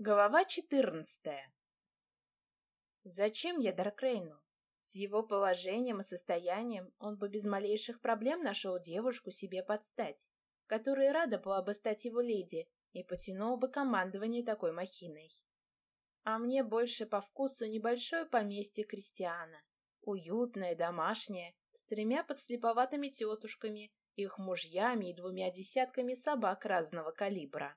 Глава четырнадцатая. Зачем я Даркрейну? С его положением и состоянием он бы без малейших проблем нашел девушку себе подстать, которая рада была бы стать его леди и потянул бы командование такой махиной. А мне больше по вкусу небольшое поместье Кристиана, уютное, домашнее, с тремя подслеповатыми тетушками, их мужьями и двумя десятками собак разного калибра.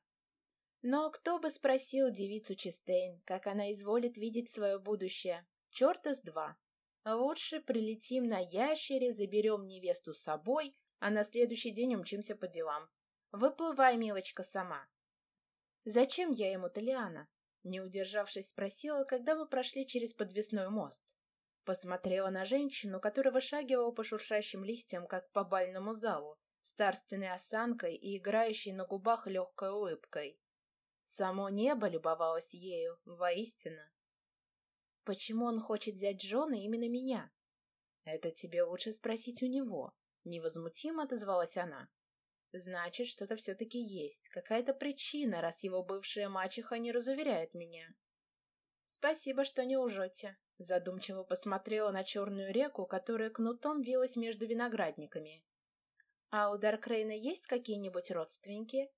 Но кто бы спросил девицу Чистейн, как она изволит видеть свое будущее? Черта с два. Лучше прилетим на ящере, заберем невесту с собой, а на следующий день умчимся по делам. Выплывай, милочка, сама. Зачем я ему Толиана? Не удержавшись, спросила, когда мы прошли через подвесной мост. Посмотрела на женщину, которая вышагивала по шуршащим листьям, как по бальному залу, с царственной осанкой и играющей на губах легкой улыбкой. Само небо любовалось ею, воистину. Почему он хочет взять жены именно меня? Это тебе лучше спросить у него. Невозмутимо отозвалась она. Значит, что-то все-таки есть, какая-то причина, раз его бывшая мачеха не разуверяет меня. Спасибо, что не лжете. Задумчиво посмотрела на черную реку, которая кнутом вилась между виноградниками. А у Даркрейна есть какие-нибудь родственники?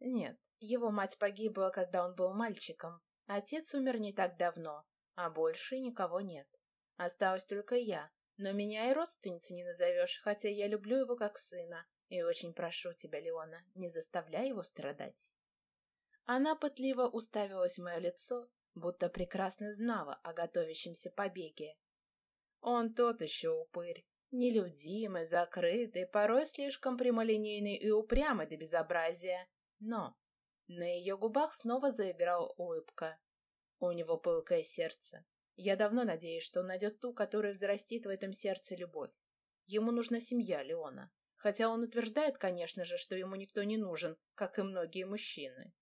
Нет, его мать погибла, когда он был мальчиком. Отец умер не так давно, а больше никого нет. Осталась только я, но меня и родственницей не назовешь, хотя я люблю его как сына. И очень прошу тебя, Леона, не заставляй его страдать. Она пытливо уставилась в мое лицо, будто прекрасно знала о готовящемся побеге. Он тот еще упырь, нелюдимый, закрытый, порой слишком прямолинейный и упрямый до безобразия. Но на ее губах снова заиграла улыбка. У него пылкое сердце. Я давно надеюсь, что он найдет ту, которая взрастит в этом сердце любовь. Ему нужна семья Леона. Хотя он утверждает, конечно же, что ему никто не нужен, как и многие мужчины.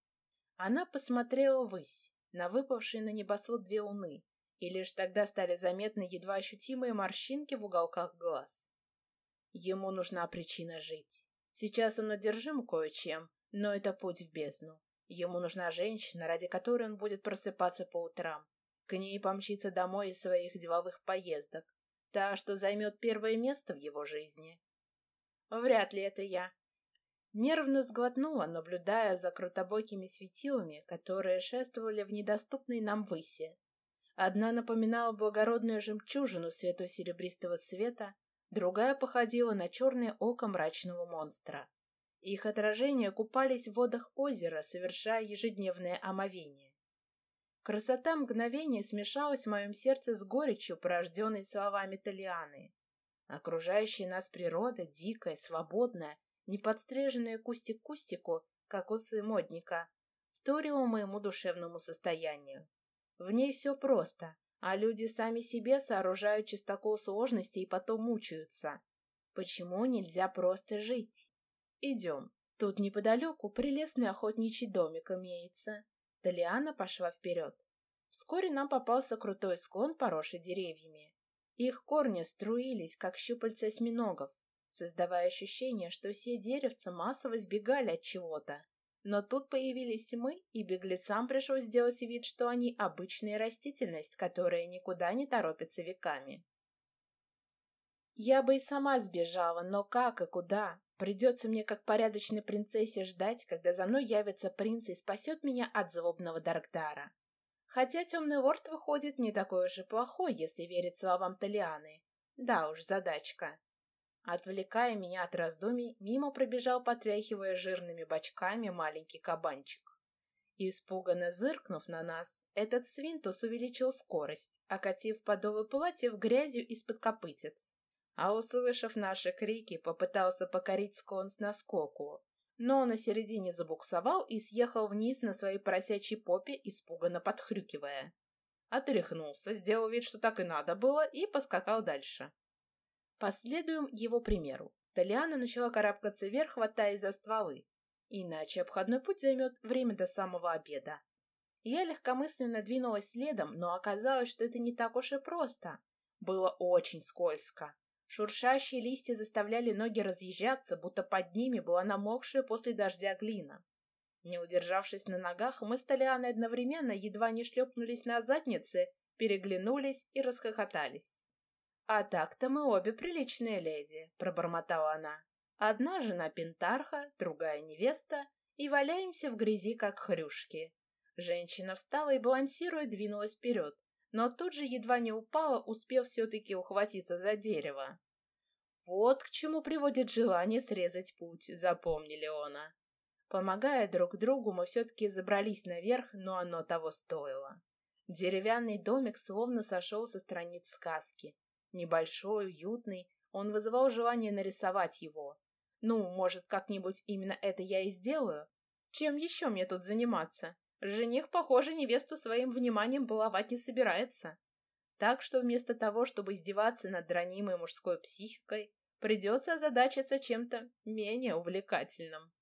Она посмотрела ввысь, на выпавшие на небосвод две луны, и лишь тогда стали заметны едва ощутимые морщинки в уголках глаз. Ему нужна причина жить. Сейчас он одержим кое-чем, но это путь в бездну. Ему нужна женщина, ради которой он будет просыпаться по утрам. К ней помчиться домой из своих деловых поездок. Та, что займет первое место в его жизни. Вряд ли это я. Нервно сглотнула, наблюдая за крутобокими светилами, которые шествовали в недоступной нам выси. Одна напоминала благородную жемчужину светло-серебристого цвета, другая походила на черное око мрачного монстра. Их отражения купались в водах озера, совершая ежедневное омовение. Красота мгновения смешалась в моем сердце с горечью, порожденной словами Талианы. Окружающая нас природа, дикая, свободная, не подстриженная кустик кустику, как усы модника, вторила моему душевному состоянию. В ней все просто, а люди сами себе сооружают чистокол сложности и потом мучаются. Почему нельзя просто жить? «Идем. Тут неподалеку прелестный охотничий домик имеется». Талиана пошла вперед. Вскоре нам попался крутой склон, поросший деревьями. Их корни струились, как щупальца осьминогов, создавая ощущение, что все деревца массово сбегали от чего-то. Но тут появились мы, и беглецам пришлось сделать вид, что они обычная растительность, которая никуда не торопится веками. Я бы и сама сбежала, но как и куда? Придется мне, как порядочной принцессе, ждать, когда за мной явится принц и спасет меня от злобного Даркдара. Хотя темный лорд выходит не такой уж и плохой, если верить словам Талианы. Да уж, задачка. Отвлекая меня от раздумий, мимо пробежал, потряхивая жирными бочками, маленький кабанчик. Испуганно зыркнув на нас, этот свинтус увеличил скорость, окатив подолы платья в грязью из-под копытец а, услышав наши крики, попытался покорить склон с наскоку, но на середине забуксовал и съехал вниз на своей просячей попе, испуганно подхрюкивая. Отряхнулся, сделал вид, что так и надо было, и поскакал дальше. Последуем его примеру. Талиана начала карабкаться вверх, хватаясь за стволы. Иначе обходной путь займет время до самого обеда. Я легкомысленно двинулась следом, но оказалось, что это не так уж и просто. Было очень скользко. Шуршащие листья заставляли ноги разъезжаться, будто под ними была намокшая после дождя глина. Не удержавшись на ногах, мы с Толианой одновременно едва не шлепнулись на задницы, переглянулись и расхохотались. «А так-то мы обе приличные леди», — пробормотала она. «Одна жена Пентарха, другая невеста, и валяемся в грязи, как хрюшки». Женщина встала и, балансируя, двинулась вперед, но тут же едва не упала, успев все-таки ухватиться за дерево. Вот к чему приводит желание срезать путь, запомнили она. Помогая друг другу, мы все-таки забрались наверх, но оно того стоило. Деревянный домик словно сошел со страниц сказки. Небольшой, уютный, он вызывал желание нарисовать его. Ну, может, как-нибудь именно это я и сделаю? Чем еще мне тут заниматься? Жених, похоже, невесту своим вниманием баловать не собирается. Так что вместо того, чтобы издеваться над ранимой мужской психикой, придется озадачиться чем-то менее увлекательным.